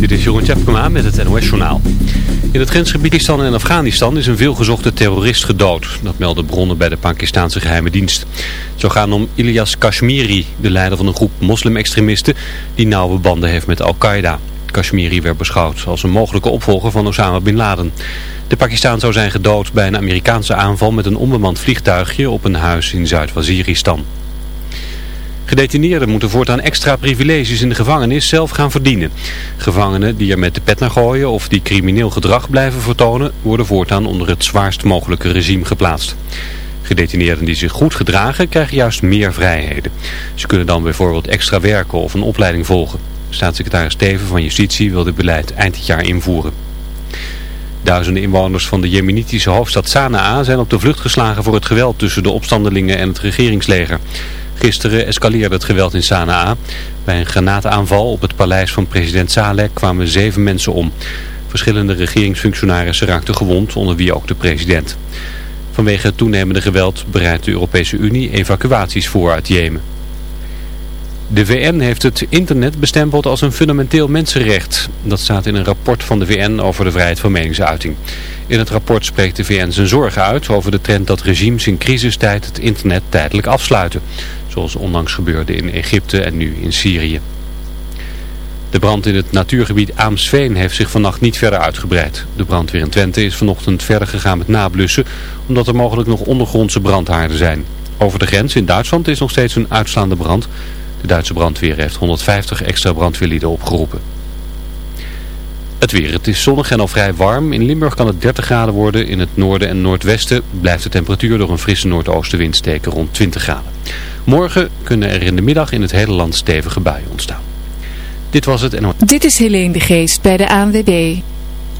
Dit is Jeroen Tjepkema met het NOS Journaal. In het grensgebied Pakistan en Afghanistan is een veelgezochte terrorist gedood. Dat melden bronnen bij de Pakistanse geheime dienst. Zou gaan om Ilyas Kashmiri, de leider van een groep moslimextremisten die nauwe banden heeft met Al-Qaeda. Kashmiri werd beschouwd als een mogelijke opvolger van Osama Bin Laden. De Pakistan zou zijn gedood bij een Amerikaanse aanval met een onbemand vliegtuigje op een huis in Zuid-Waziristan. Gedetineerden moeten voortaan extra privileges in de gevangenis zelf gaan verdienen. Gevangenen die er met de pet naar gooien of die crimineel gedrag blijven vertonen, worden voortaan onder het zwaarst mogelijke regime geplaatst. Gedetineerden die zich goed gedragen krijgen juist meer vrijheden. Ze kunnen dan bijvoorbeeld extra werken of een opleiding volgen. Staatssecretaris Steven van Justitie wil dit beleid eind dit jaar invoeren. Duizenden inwoners van de jemenitische hoofdstad Sanaa zijn op de vlucht geslagen voor het geweld tussen de opstandelingen en het regeringsleger. Gisteren escaleerde het geweld in Sanaa. Bij een granaataanval op het paleis van president Saleh kwamen zeven mensen om. Verschillende regeringsfunctionarissen raakten gewond, onder wie ook de president. Vanwege het toenemende geweld bereidt de Europese Unie evacuaties voor uit Jemen. De VN heeft het internet bestempeld als een fundamenteel mensenrecht. Dat staat in een rapport van de VN over de vrijheid van meningsuiting. In het rapport spreekt de VN zijn zorgen uit over de trend dat regimes in crisistijd het internet tijdelijk afsluiten. Zoals onlangs gebeurde in Egypte en nu in Syrië. De brand in het natuurgebied Aamsveen heeft zich vannacht niet verder uitgebreid. De brandweer in Twente is vanochtend verder gegaan met nablussen, omdat er mogelijk nog ondergrondse brandhaarden zijn. Over de grens in Duitsland is nog steeds een uitslaande brand. De Duitse brandweer heeft 150 extra brandweerlieden opgeroepen. Het weer. Het is zonnig en al vrij warm. In Limburg kan het 30 graden worden. In het noorden en noordwesten blijft de temperatuur door een frisse noordoostenwind steken rond 20 graden. Morgen kunnen er in de middag in het hele land stevige buien ontstaan. Dit was het. Dit is Helene de Geest bij de ANWB.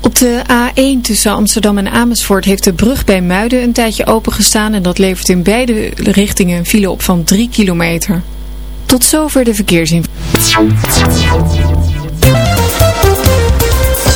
Op de A1 tussen Amsterdam en Amersfoort heeft de brug bij Muiden een tijdje opengestaan en dat levert in beide richtingen een file op van 3 kilometer. Tot zover de verkeersinformatie.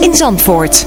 in Zandvoort.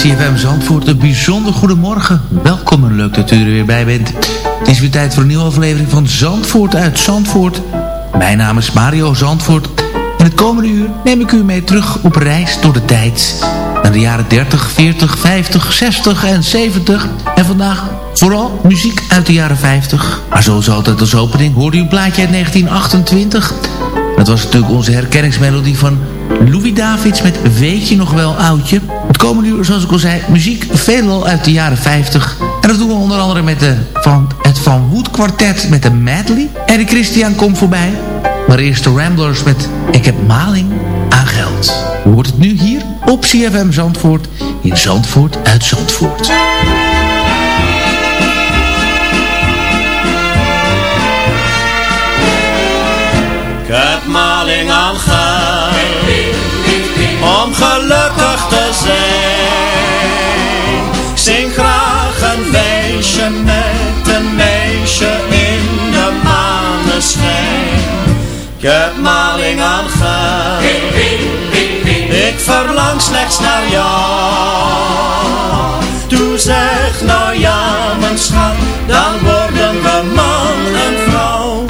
CFM Zandvoort, een bijzonder goedemorgen. Welkom en leuk dat u er weer bij bent. Het is weer tijd voor een nieuwe aflevering van Zandvoort uit Zandvoort. Mijn naam is Mario Zandvoort. In het komende uur neem ik u mee terug op reis door de tijd. Naar de jaren 30, 40, 50, 60 en 70. En vandaag vooral muziek uit de jaren 50. Maar zoals altijd als opening hoorde u een plaatje uit 1928... Dat was natuurlijk onze herkenningsmelodie van Louis Davids met Weet je nog wel oudje. Het komende uur, zoals ik al zei, muziek veelal uit de jaren 50. En dat doen we onder andere met de, van het Van Wood kwartet met de Medley. En de Christian komt voorbij. Maar eerst de Ramblers met Ik heb maling aan geld. Hoe wordt het nu hier op CFM Zandvoort in Zandvoort uit Zandvoort. Ik heb maling aan geld gelukkig te zijn. Zing graag een wijsje met een meisje in de maneschijn. Ik heb maling aan geld, ik verlang slechts naar jou. Toe zeg nou ja mijn schat, dan worden we man en vrouw.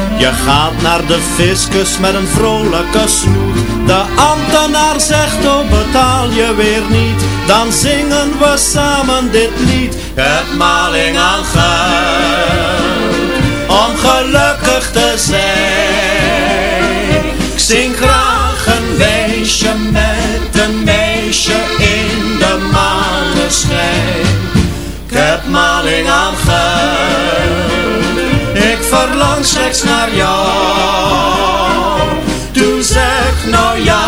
Je gaat naar de fiscus met een vrolijke snoet. De ambtenaar zegt, oh betaal je weer niet. Dan zingen we samen dit lied. Het maling aan geld, om gelukkig te zijn. Ik zing graag een weesje met een meisje in de maneschijn. Ik heb maling aan geld, verlang slechts naar jou. Doe zeg nou ja,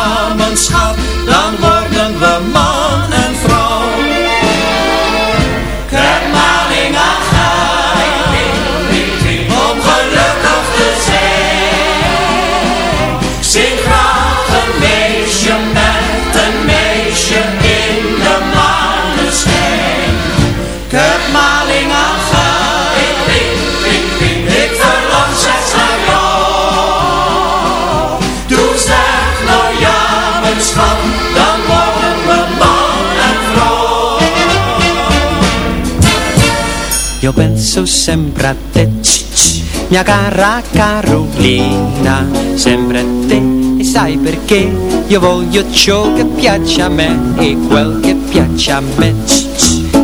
penso sempre a te, mia cara Carolina, sempre a te, e sai perché? Io voglio ciò che piace a me e quel che piace a me,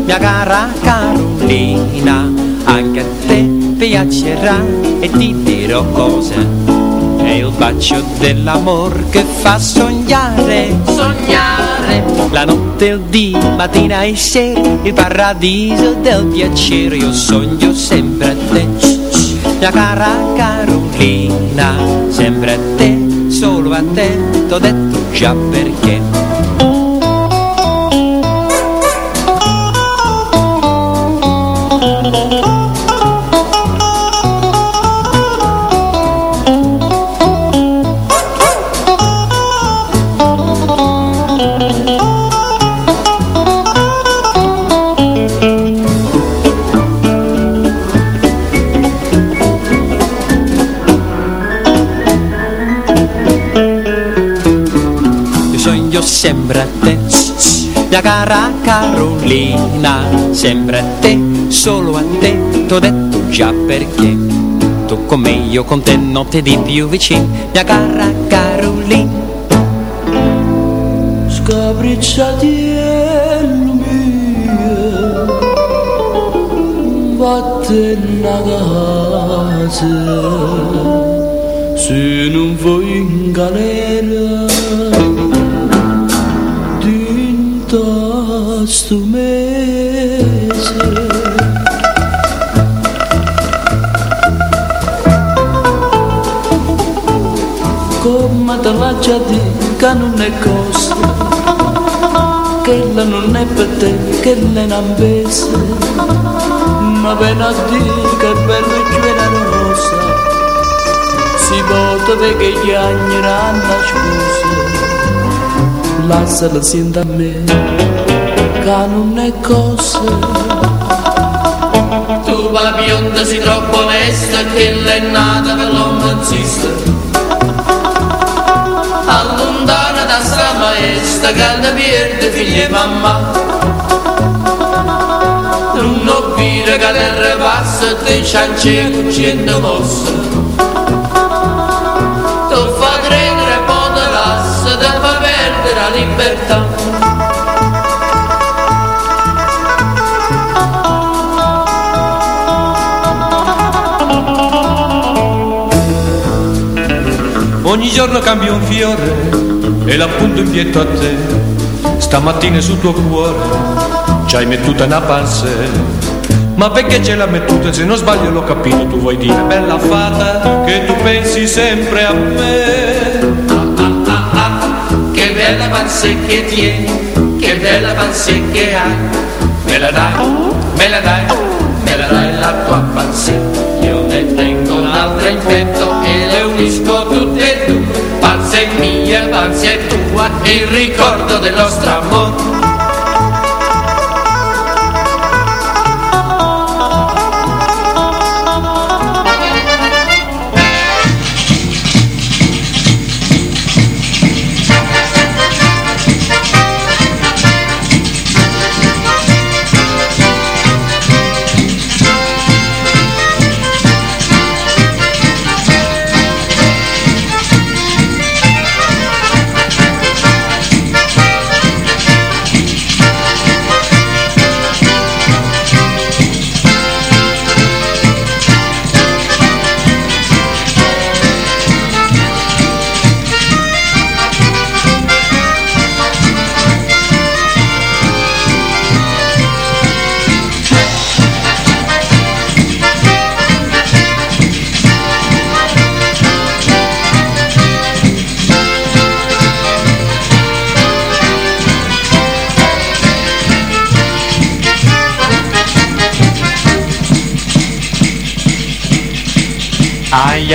mia cara Carolina, anche a te piacerà e ti dirò cose. È il bacio dell'amor che fa sognare, sognare La notte, il dì, mattina e sera Il paradiso del piacere. Io sogno sempre a te. Mia cara Carolina Sempre a te, solo a te T'ho detto già perché sogno sempre a te. Mia cara Carolina Sempre a te, solo a te. T'ho detto già perché. Tu con me, io con te Notte di più vicino Mia cara Carolina. Scapricciatiello mio. Vattene a casa Se non vuoi in galera Dinta sto mese come detto che non è cosa che la non è per te che le pesa ma ben a dire che bello e generosa si vota che gli anni ranno scusa lasciala senta a me che non è cosa Tu la bionda si troppo onesta che l'è nata per l'uomo insiste Allontana da sta maestra che ne pierde e mamma Non ho vire che ne passa te ciance cucendo mossa Tu libertà Ogni giorno cambio un fiore e l'appunto in pietto a te. Stamattina sul tuo cuore ci hai mettuta una passe. Ma perché ce la mettuta? Se non sbaglio l'ho capito Tu vuoi dire bella fata Che tu pensi sempre a me Panze che tieni Che bella panze che hai. Me la dai, me la dai Me la dai la tua panze Io ne tengo un'altra in petto E le unisco tutte e due. Panze mia, panze tua Il ricordo del nostro amore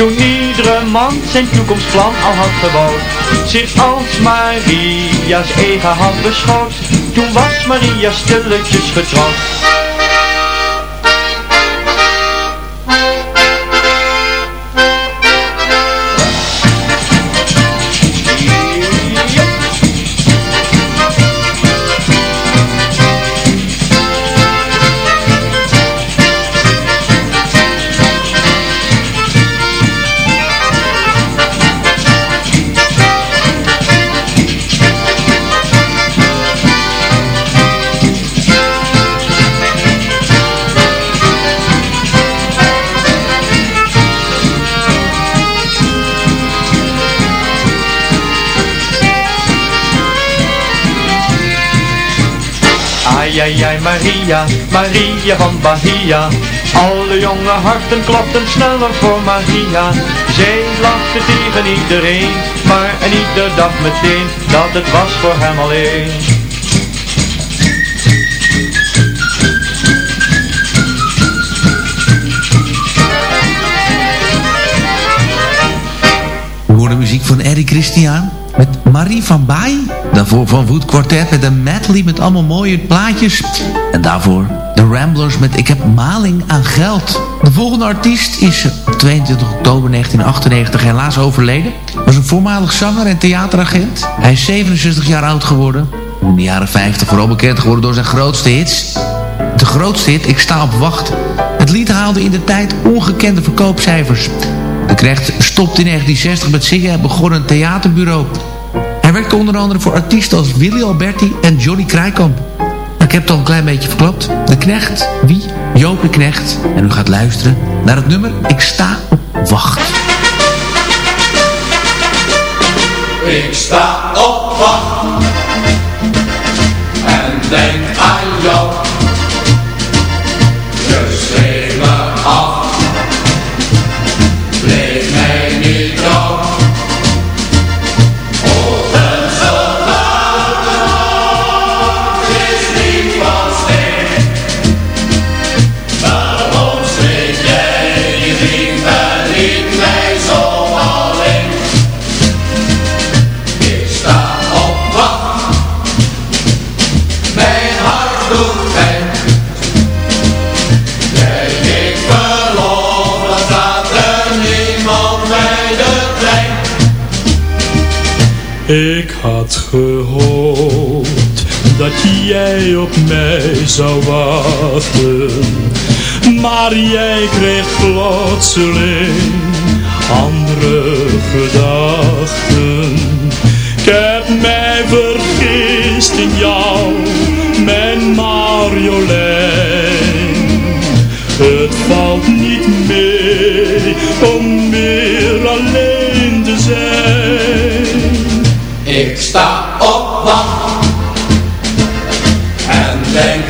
Toen iedere man zijn toekomstplan al had gebouwd, zich als Maria's eigen had beschouwd. Toen was Maria stilletjes getrouwd. Ai, ai, Maria, Maria van Bahia. Alle jonge harten klopten sneller voor Maria. Zij lachte tegen iedereen, maar en ieder dacht meteen dat het was voor hem alleen. We muziek van Eddie Christian Marie van Baai. Daarvoor van Wood Quartet met een medley met allemaal mooie plaatjes. En daarvoor de Ramblers met Ik heb maling aan geld. De volgende artiest is 22 oktober 1998 helaas overleden. Was een voormalig zanger en theateragent. Hij is 67 jaar oud geworden. In de jaren 50 vooral bekend geworden door zijn grootste hits. De grootste hit, Ik sta op wacht. Het lied haalde in de tijd ongekende verkoopcijfers. De Knecht stopte in 1960 met zingen en begon een theaterbureau. Hij werkte onder andere voor artiesten als Willy Alberti en Johnny Krijkamp. Ik heb het al een klein beetje verklapt. De Knecht, wie? Joop de Knecht. En u gaat luisteren naar het nummer Ik sta op wacht. Ik sta op wacht had gehoopt dat jij op mij zou wachten. Maar jij kreeg plotseling andere gedachten. Ik heb mij vergist in jou, mijn Marjolein. Het valt niet mee om meer alleen te zijn. Sta op wacht. En denk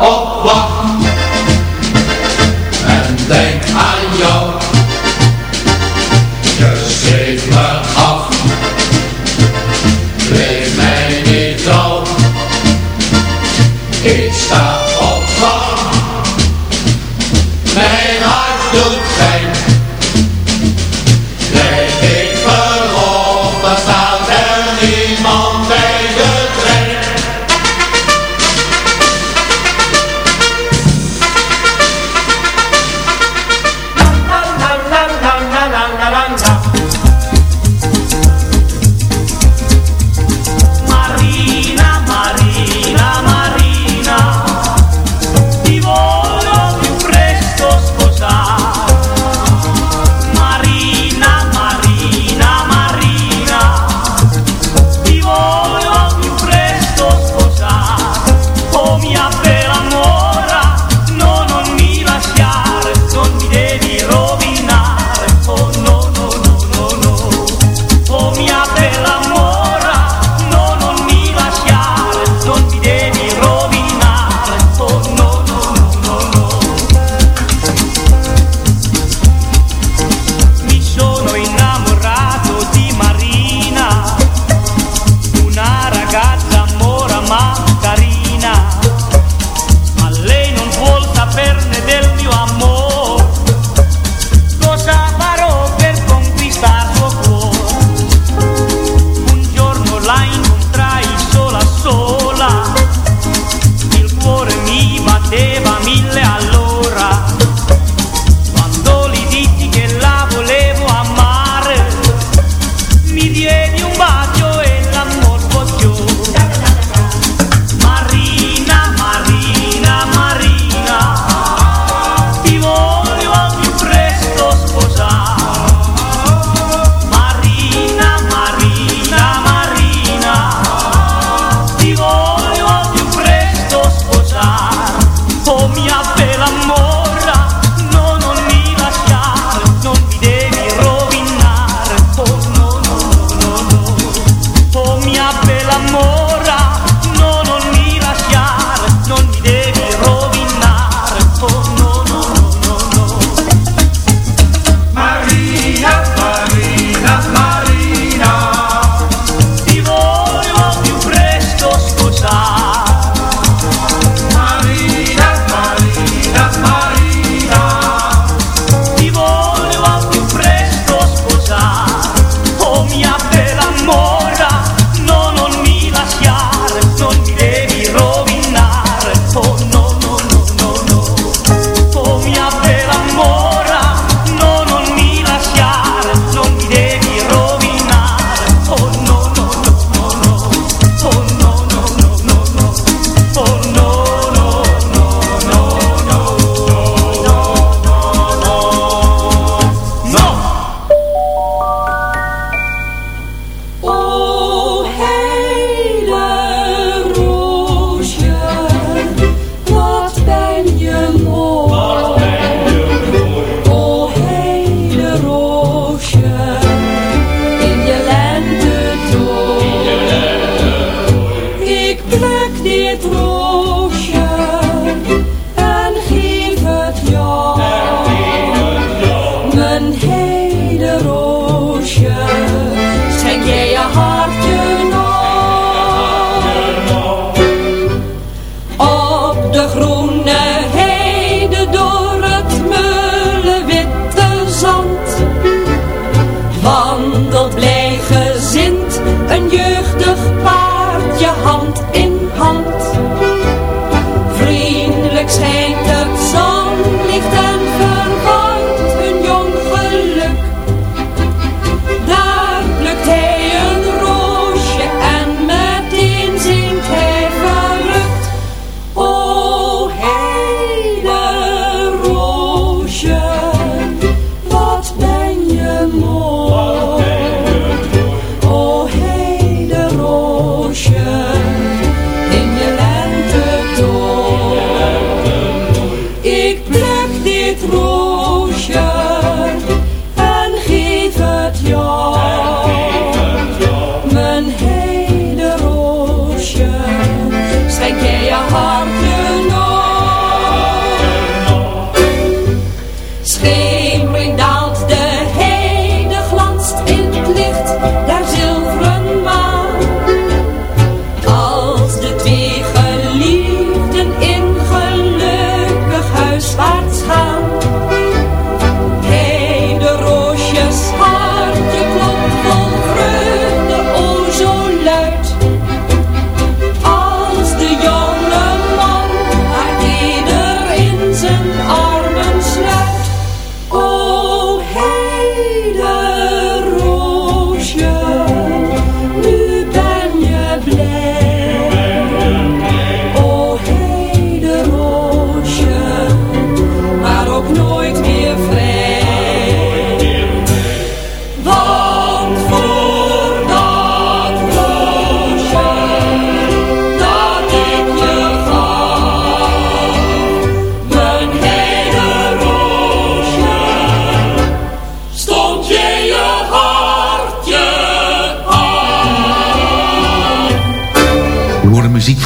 op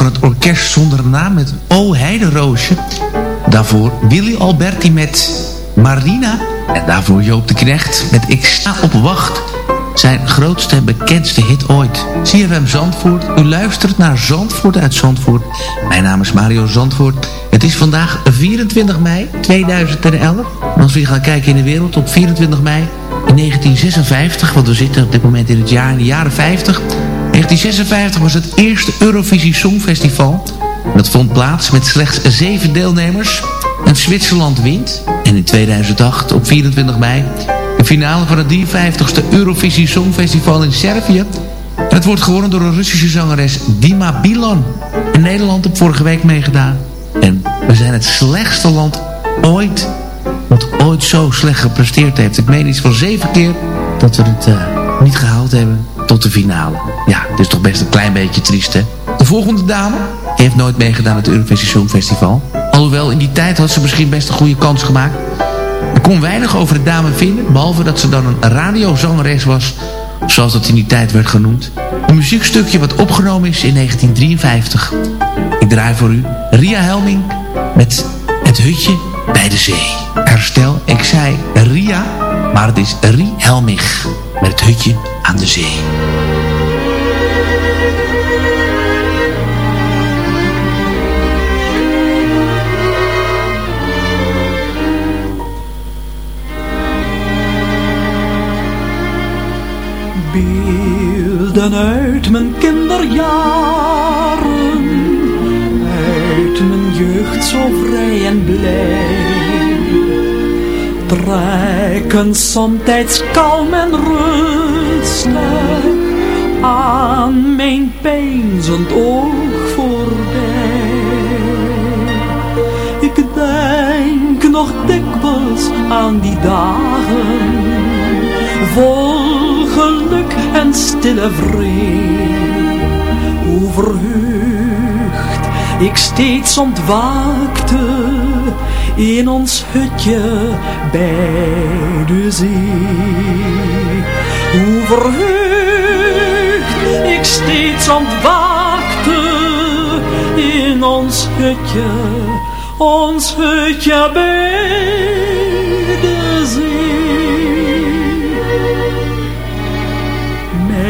van het orkest zonder naam met O Heideroosje. Daarvoor Willy Alberti met Marina. En daarvoor Joop de Knecht met Ik sta op wacht. Zijn grootste en bekendste hit ooit. CFM Zandvoort. U luistert naar Zandvoort uit Zandvoort. Mijn naam is Mario Zandvoort. Het is vandaag 24 mei 2011. En als we gaan kijken in de wereld op 24 mei in 1956, want we zitten op dit moment in het jaar in de jaren 50. 1956 was het eerste Eurovisie Songfestival. Dat vond plaats met slechts zeven deelnemers. En Zwitserland wint. En in 2008, op 24 mei, de finale van het 53ste Eurovisie Songfestival in Servië. En het wordt gewonnen door een Russische zangeres Dima Bilan. En Nederland heb vorige week meegedaan. En we zijn het slechtste land ooit wat ooit zo slecht gepresteerd heeft. Ik meen iets van zeven keer dat we het uh, niet gehaald hebben tot de finale. Ja, is toch best een klein beetje triest, hè? De volgende dame heeft nooit meegedaan aan het Eurovisie Songfestival. Alhoewel, in die tijd had ze misschien best een goede kans gemaakt. Ik kon weinig over de dame vinden, behalve dat ze dan een radiozangeres was, zoals dat in die tijd werd genoemd. Een muziekstukje wat opgenomen is in 1953. Ik draai voor u Ria Helming met Het Hutje bij de Zee. Herstel, ik zei Ria, maar het is Rie Helmich met het hutje aan de zee. Beelden uit mijn kinderjaren, uit mijn jeugd zo vrij en blij trekken somtijds kalm en rustig aan mijn peinzend oog voorbij. Ik denk nog dikwijls aan die dagen, geluk en stille vrede. Hoe verheugd ik steeds ontwaakte in ons hutje bij de zee. Hoe verheugd ik steeds ontwaakte in ons hutje, ons hutje bij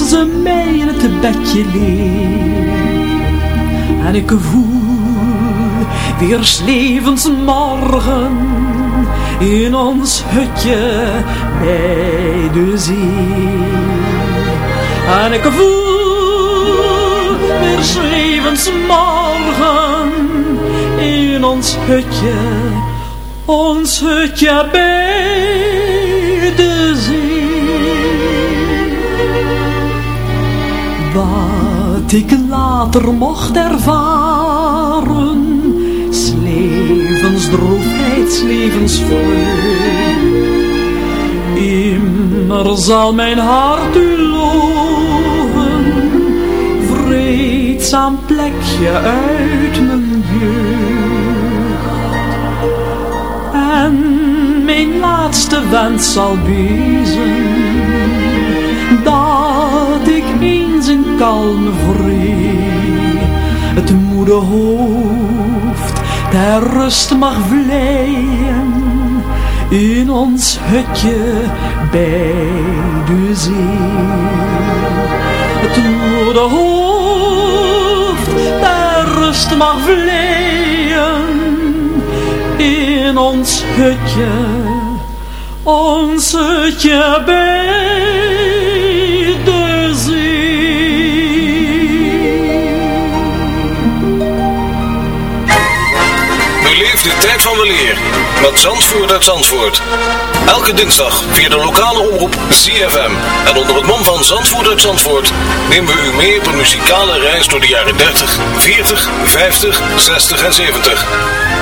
als ze mij in het bedje leert. En ik voel weer levensmorgen in ons hutje bij de zee. En ik voel weer levensmorgen in ons hutje, ons hutje bij Wat ik later mocht ervaren levensdroefheid, levensvreugd. Immer zal mijn hart u loven, vreedzaam plekje uit mijn jeugd. En mijn laatste wens zal wezen, dat eens in kalme vrede. Het moede hoofd ter rust mag vleien. In ons hutje bij de zee. Het moede hoofd ter rust mag vleien. In ons hutje, ons hutje bij Zandvoort uit Zandvoort. Elke dinsdag via de lokale omroep ZFM. En onder het mom van Zandvoort uit Zandvoort nemen we u mee op een muzikale reis door de jaren 30, 40, 50, 60 en 70.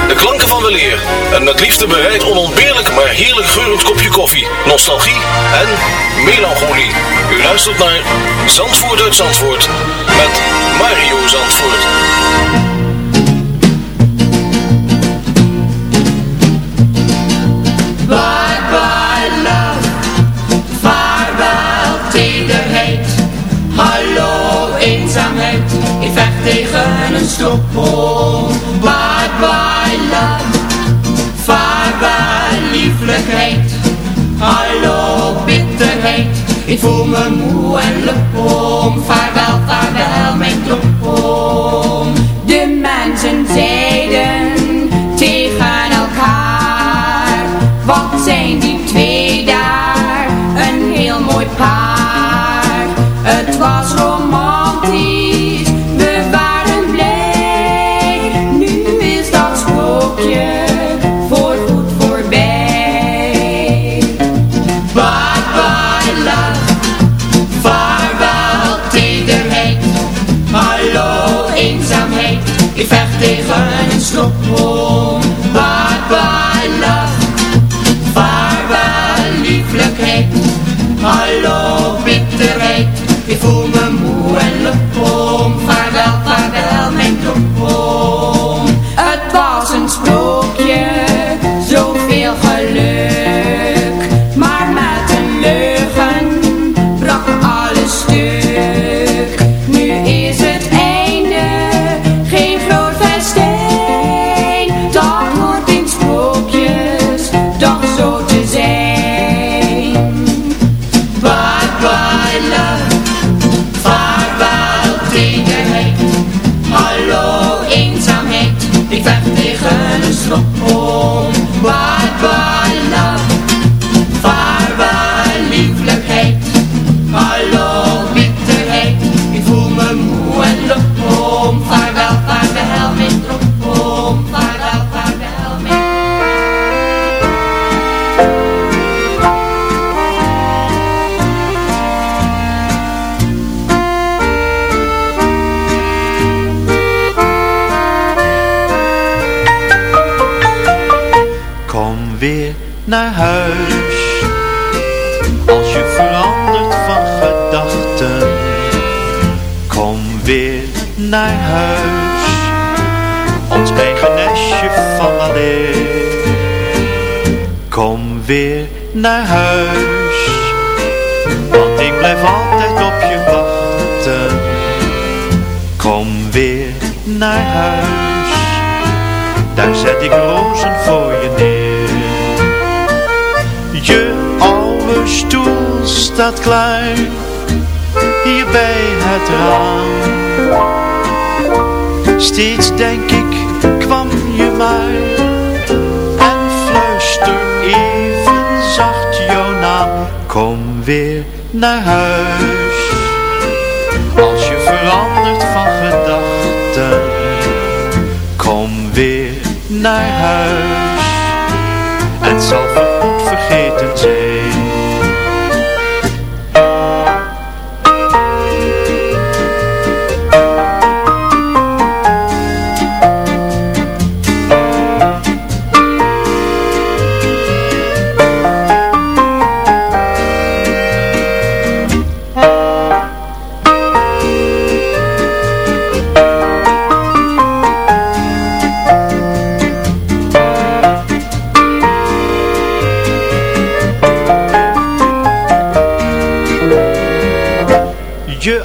De klanken van weleer en met liefde bereid onontbeerlijk maar heerlijk geurend kopje koffie, nostalgie en melancholie. U luistert naar Zandvoort uit Zandvoort met Mario Zandvoort. Bye bye love, vaarwel tederheid. Hallo eenzaamheid, ik vecht tegen een stopbom. Voel me moe en lepom. Vaarwel, weer naar huis. Want ik blijf altijd op je wachten. Kom weer naar huis. Daar zet ik rozen voor je neer. Je oude stoel staat klaar, hier bij het raam. Steeds denk ik, kwam je maar, Kom weer naar huis, als je verandert van gedachten. Kom weer naar huis Het zal voorgoed vergeten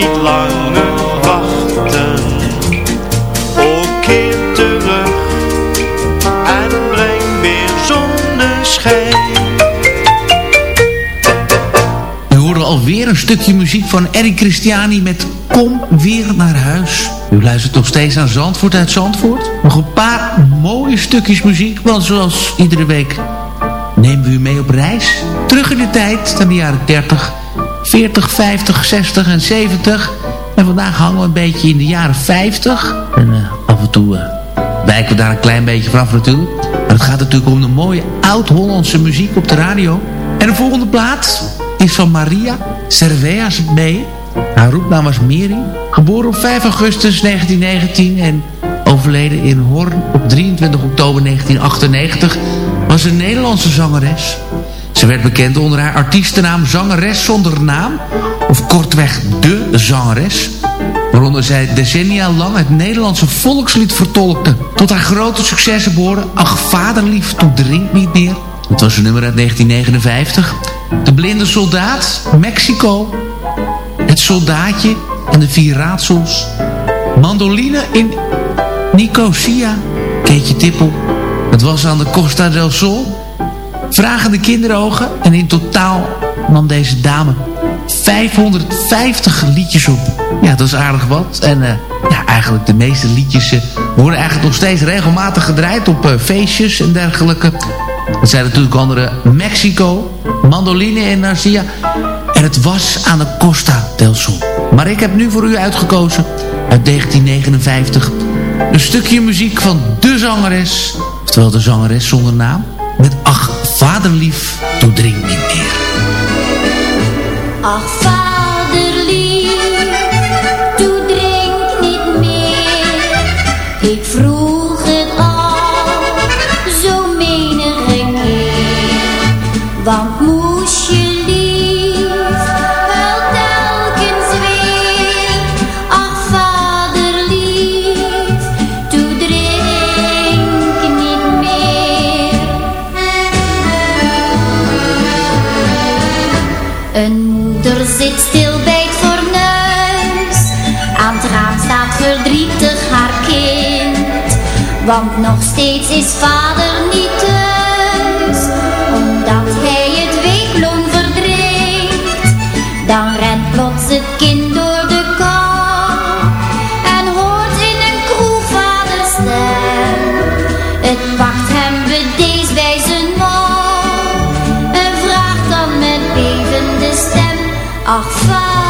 niet langer wachten O, keer terug En breng weer zonneschijn U hoorde alweer een stukje muziek van Eric Christiani met Kom weer naar huis. U luistert nog steeds aan Zandvoort uit Zandvoort. Nog een paar mooie stukjes muziek, want zoals iedere week nemen we u mee op reis. Terug in de tijd, naar de jaren 30, 40, 50, 60 en 70. En vandaag hangen we een beetje in de jaren 50. En eh, af en toe uh, wijken we daar een klein beetje vanaf natuurlijk. Maar het gaat natuurlijk om de mooie oud-Hollandse muziek op de radio. En de volgende plaat is van Maria Cerveas B. Haar roepnaam was Miri. Geboren op 5 augustus 1919 en overleden in Hoorn op 23 oktober 1998... was een Nederlandse zangeres. Ze werd bekend onder haar artiestennaam Zangeres zonder naam... of kortweg De Zangeres... waaronder zij decennia lang het Nederlandse volkslied vertolkte. Tot haar grote successen behoorden Ach Vaderlief, toen drink niet meer... Het was een nummer uit 1959. De blinde soldaat, Mexico, het soldaatje en de vier raadsels. Mandoline in Nicosia, Keetje Tippel. Het was aan de Costa del Sol. Vragende kinderogen en in totaal nam deze dame 550 liedjes op. Ja, dat is aardig wat. En uh, ja, eigenlijk de meeste liedjes uh, worden eigenlijk nog steeds regelmatig gedraaid op uh, feestjes en dergelijke. Er zijn natuurlijk andere Mexico, Mandoline en Narcia. En het was aan de Costa del Sol. Maar ik heb nu voor u uitgekozen uit 1959 een stukje muziek van de zangeres. Oftewel de zangeres zonder naam. Vaderlief, toe drink niet meer. Ach, nog steeds is vader niet thuis. Omdat hij het weekloon verdrinkt. Dan rent plots het kind door de kou. En hoort in een kroeg vader stem. Het pakt hem bedeesd bij zijn mouw. En vraagt dan met bevende stem. Ach vaderlief,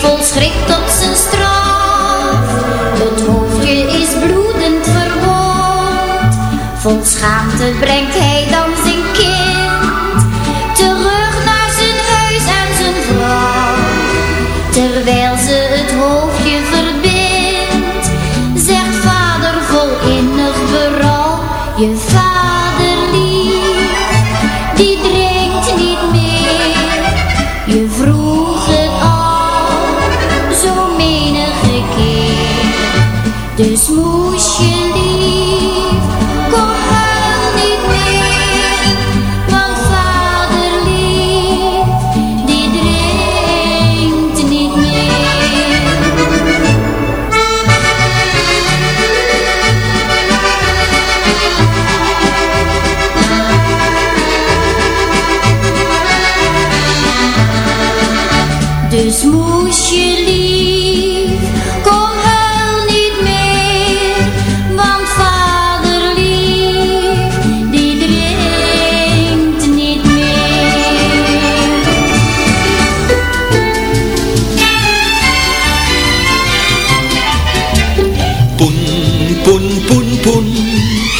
vol schrik tot zijn straf. Het hoofdje is bloedend verwond. Vol schaamte brengt hij dan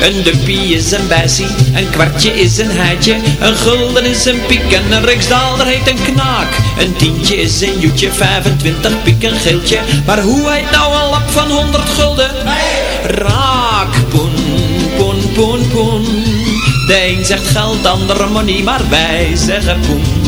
Een duppie is een bijsie, een kwartje is een heitje, een gulden is een piek en een riksdaalder heet een knaak. Een tientje is een joetje, 25 piek een geeltje, maar hoe heet nou een lap van 100 gulden? Raak, poen, poen, poen, poen. De een zegt geld, de andere money, maar wij zeggen poen.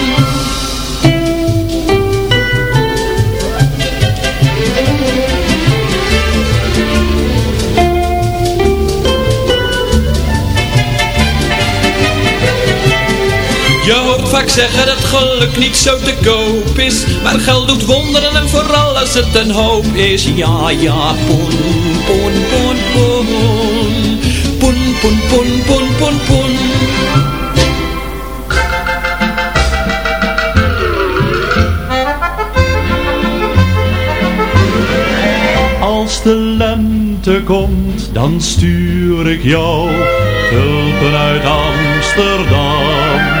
Zeggen dat geluk niet zo te koop is Maar geld doet wonderen en vooral als het een hoop is. Ja, ja, poen, poen, poen, poen. Poen, poen, poen, poen, poen, poen. Als de lente komt, dan stuur ik jou tulpen uit Amsterdam.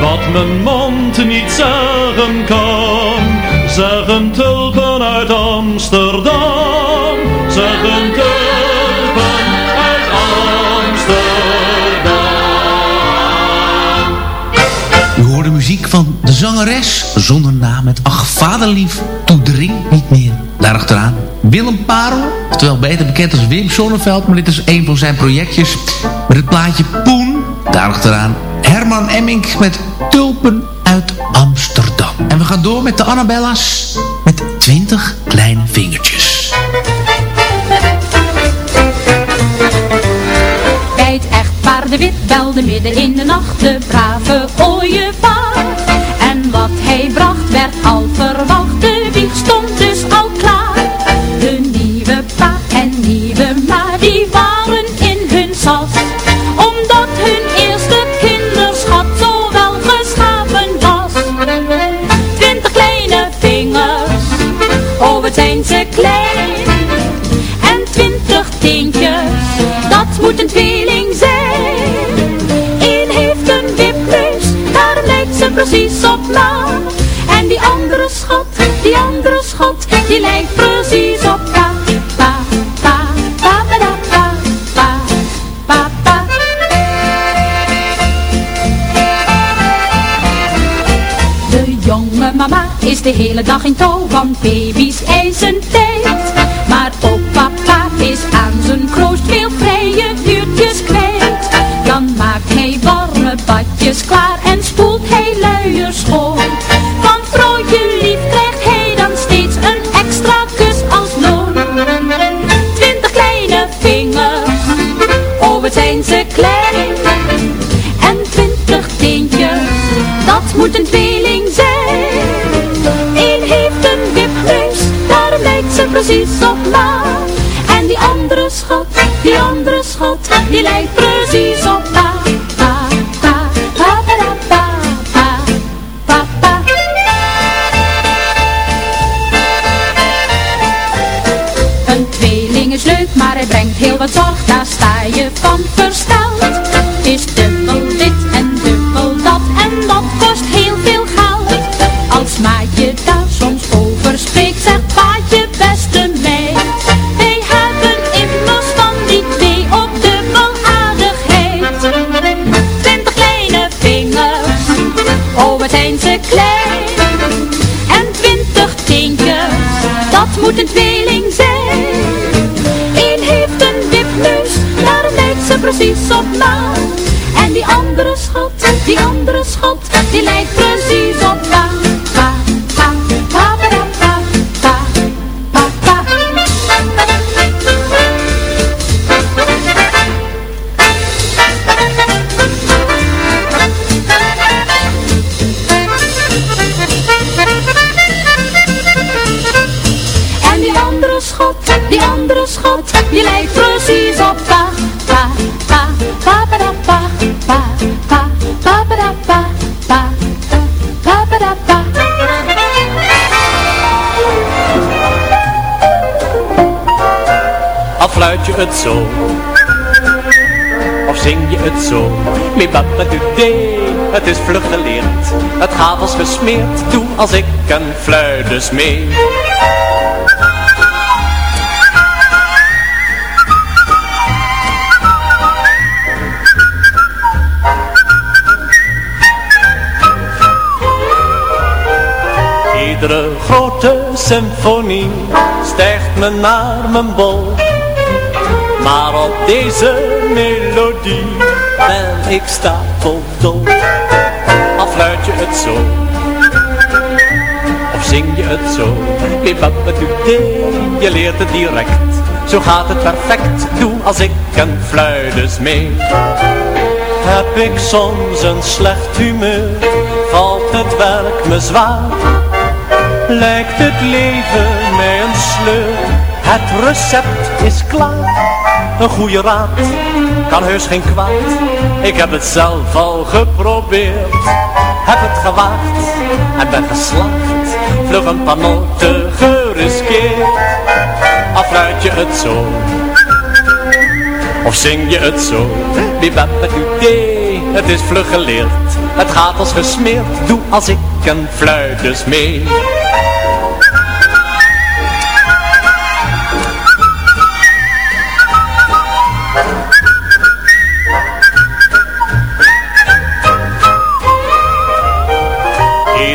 wat mijn mond niet zeggen kan. Zeggen tulpen uit Amsterdam, zeggen tulpen uit Amsterdam. U hoorde muziek van de zangeres zonder naam met Ach vaderlief, toe drink niet meer. Daarachteraan Willem Parel, oftewel beter bekend als Wim Sonneveld, maar dit is een van zijn projectjes met het plaatje Poen. Daarachteraan Herman Emmink met Tulpen uit Amsterdam. En we gaan door met de Annabella's met 20 kleine vingertjes. Bij het echtpaar de wit belde midden in de nacht de brave ooievaar. En wat hij bracht werd al verwacht de hele dag in touw, want baby's eisen tijd. Precies op ma. En die andere schat, die andere schat, die lijkt precies een tweeling zijn. Eén heeft een wipneus, daar lijkt ze precies op ma. En die andere schat, die andere schat, die lijkt precies op pa. Fluit je het zo. Of zing je het zo. Mi baba dee Het is vlug geleerd. Het gaat als gesmeerd Doe als ik een fluit dus mee. Iedere grote symfonie stijgt me naar mijn bol. Maar op deze melodie ben ik stapeldol. Al fluit je het zo, of zing je het zo. Je leert het direct, zo gaat het perfect. Doe als ik een fluit mee. Heb ik soms een slecht humeur, valt het werk me zwaar. Lijkt het leven mij een sleur, het recept is klaar. Een goede raad, kan heus geen kwaad. Ik heb het zelf al geprobeerd, heb het gewaagd en ben geslaagd. Vlug een paar noten geriskeerd, afluit je het zo. Of zing je het zo, bibabadudee, het is vlug geleerd. Het gaat als gesmeerd, doe als ik een fluit dus mee.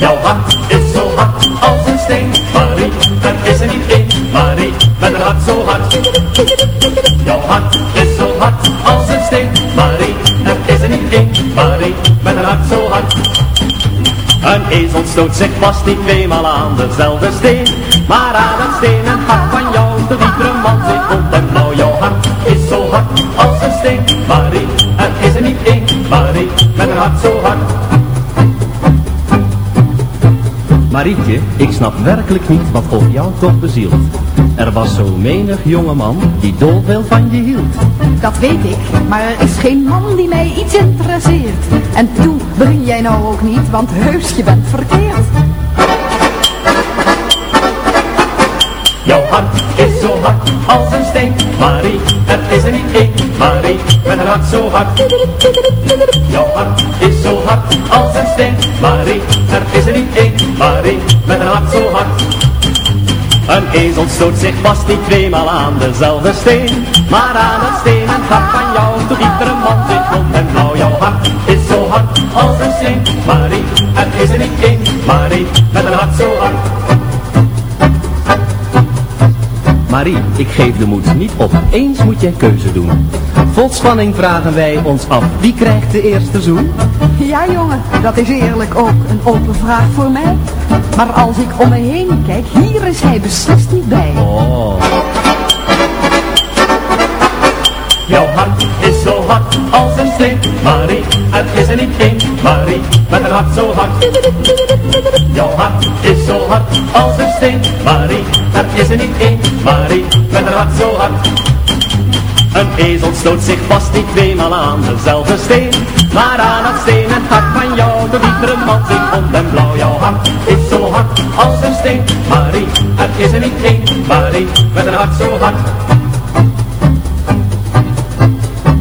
Jouw hart is zo hard als een steen, Marie. Er is er niet één, Marie, met een hart zo hard. Jouw hart is zo hard als een steen, Marie. Er is er niet één, Marie, met een hart zo hard. Een ezel stoot zich vast niet tweemaal aan dezelfde steen. Maar aan een steen en hart van jou, de iedere man zich rond en blauw. Jouw hart is zo hard als een steen, Marie. Er is er niet één, Marie, met een hart zo hard. Marietje, ik snap werkelijk niet wat op jou toch bezielt. Er was zo menig jongeman die dolveel van je hield. Dat weet ik, maar er is geen man die mij iets interesseert. En toe begin jij nou ook niet, want heus je bent verkeerd. Jouw hart is zo hard als een steen, Marie. Er is er niet één, Marie, met een hart zo hard. Jouw hart is zo hard als een steen, Marie. Er is er niet één, Marie, met een hart zo hard. Een ezel stoot zich vast niet tweemaal aan dezelfde steen. Maar aan het steen en hart van jou, tot iedere man zich rond en blauw. Jouw hart is zo hard als een steen, Marie. Er is er niet één, Marie, met een hart zo hard. Marie, ik geef de moed niet op. Eens moet jij keuze doen. Vol spanning vragen wij ons af. Wie krijgt de eerste zoen? Ja jongen, dat is eerlijk ook een open vraag voor mij. Maar als ik om me heen kijk, hier is hij beslist niet bij. Oh. Jouw hart is zo hard als een steen, Marie. Er is er niet één, Marie, met een hart zo hard. Jouw hart is zo hard als een steen, Marie. Er is er niet één, Marie, met een hart zo hard. Een ezel stoot zich vast niet tweemaal aan dezelfde steen. Maar aan het steen en hart van jou, tot iedere man zich rond en blauw. Jouw hart is zo hard als een steen, Marie. Er is er niet één, Marie, met een hart zo hard.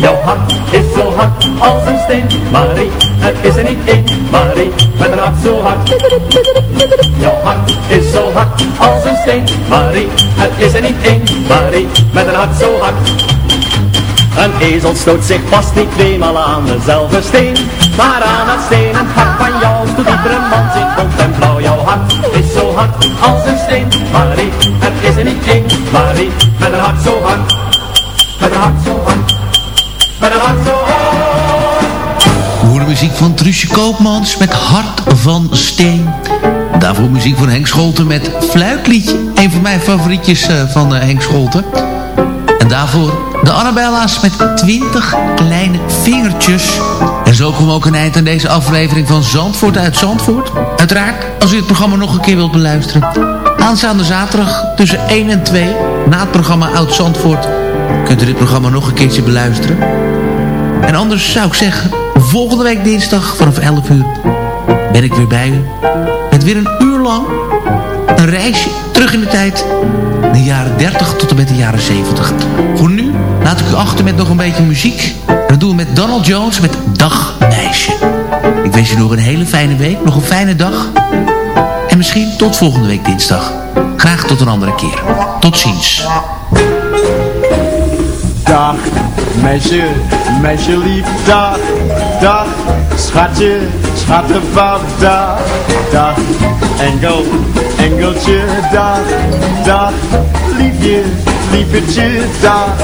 Jouw hart is zo hard als een steen, Marie. Er is er niet één, Marie, met een hart zo hard. Jouw hart is zo hard als een steen, Marie. Er is er niet één, Marie, met een hart zo hard. Een ezel stoot zich vast niet tweemaal aan dezelfde steen. Maar aan het steen en hart van jou, tot iedere man zich rond en blauw. Jouw hart is zo hard als een steen, Marie. Er is er niet één, Marie, met een hart zo hard. Met een hart zo hard. We horen muziek van Truusje Koopmans met Hart van Steen. Daarvoor muziek van Henk Scholten met Fluitliedje. Een van mijn favorietjes eh, van eh, Henk Scholten. En daarvoor de Annabella's met 20 kleine vingertjes. En zo komen we ook een eind aan deze aflevering van Zandvoort uit Zandvoort. Uiteraard, als u het programma nog een keer wilt beluisteren. Aanstaande zaterdag tussen 1 en 2, na het programma Oud Zandvoort... kunt u dit programma nog een keertje beluisteren. En anders zou ik zeggen, volgende week dinsdag vanaf 11 uur ben ik weer bij u. Met weer een uur lang een reisje terug in de tijd. De jaren 30 tot en met de jaren 70. Voor nu laat ik u achter met nog een beetje muziek. Dat doen we met Donald Jones met Dag Meisje. Ik wens je nog een hele fijne week, nog een fijne dag. En misschien tot volgende week dinsdag. Graag tot een andere keer. Tot ziens. Dag, meisje, meisje lief, dag, dag, schatje, schattenpap, dag, dag, engel, engeltje, dag, dag, liefje, liefje, dag,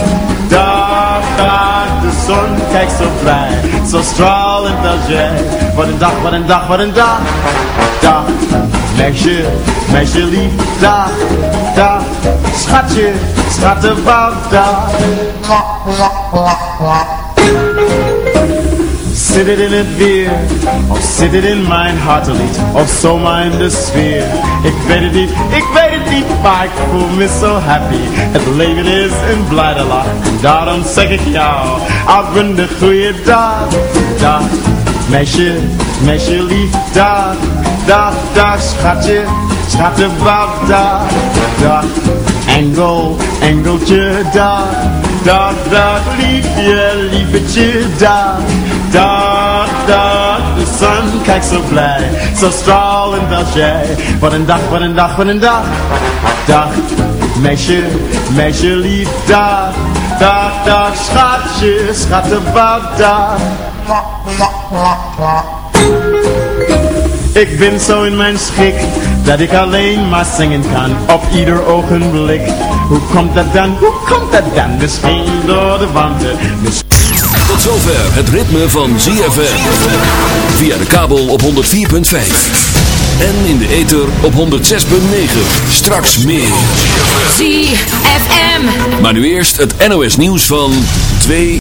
dag, dag, de zon kijkt zo blij, zo stralend als jij, wat een dag, wat een dag, wat een dag, dag, meisje, meisje lief, dag, schatje, schattenbouw dag. Zit het in het weer, of zit het in mijn hartelied, of zomaar de sfeer? Ik weet het niet, ik weet het niet, maar ik voel me zo happy. Het leven is een blijde lach, daarom zeg ik jou, een goede dag. Dag, meisje, meisje lief, dag, dag, dag, schatje, schattenbouw, dag, dag. Engel, engeltje, dag, dag, dag, liefje, liefetje, dag, dag, dag. De zon kijkt zo blij, zo stralend als jij. Wat een dag, wat een dag, wat een dag. Dag, meisje, meisje lief, dag, dag, dag, schatje, schattenbouw, dag. Ik ben zo in mijn schik dat ik alleen maar zingen kan op ieder ogenblik. Hoe komt dat dan? Hoe komt dat dan? Misschien door de wanten. Tot zover het ritme van ZFM. Via de kabel op 104.5. En in de ether op 106.9. Straks meer. ZFM. Maar nu eerst het NOS nieuws van 2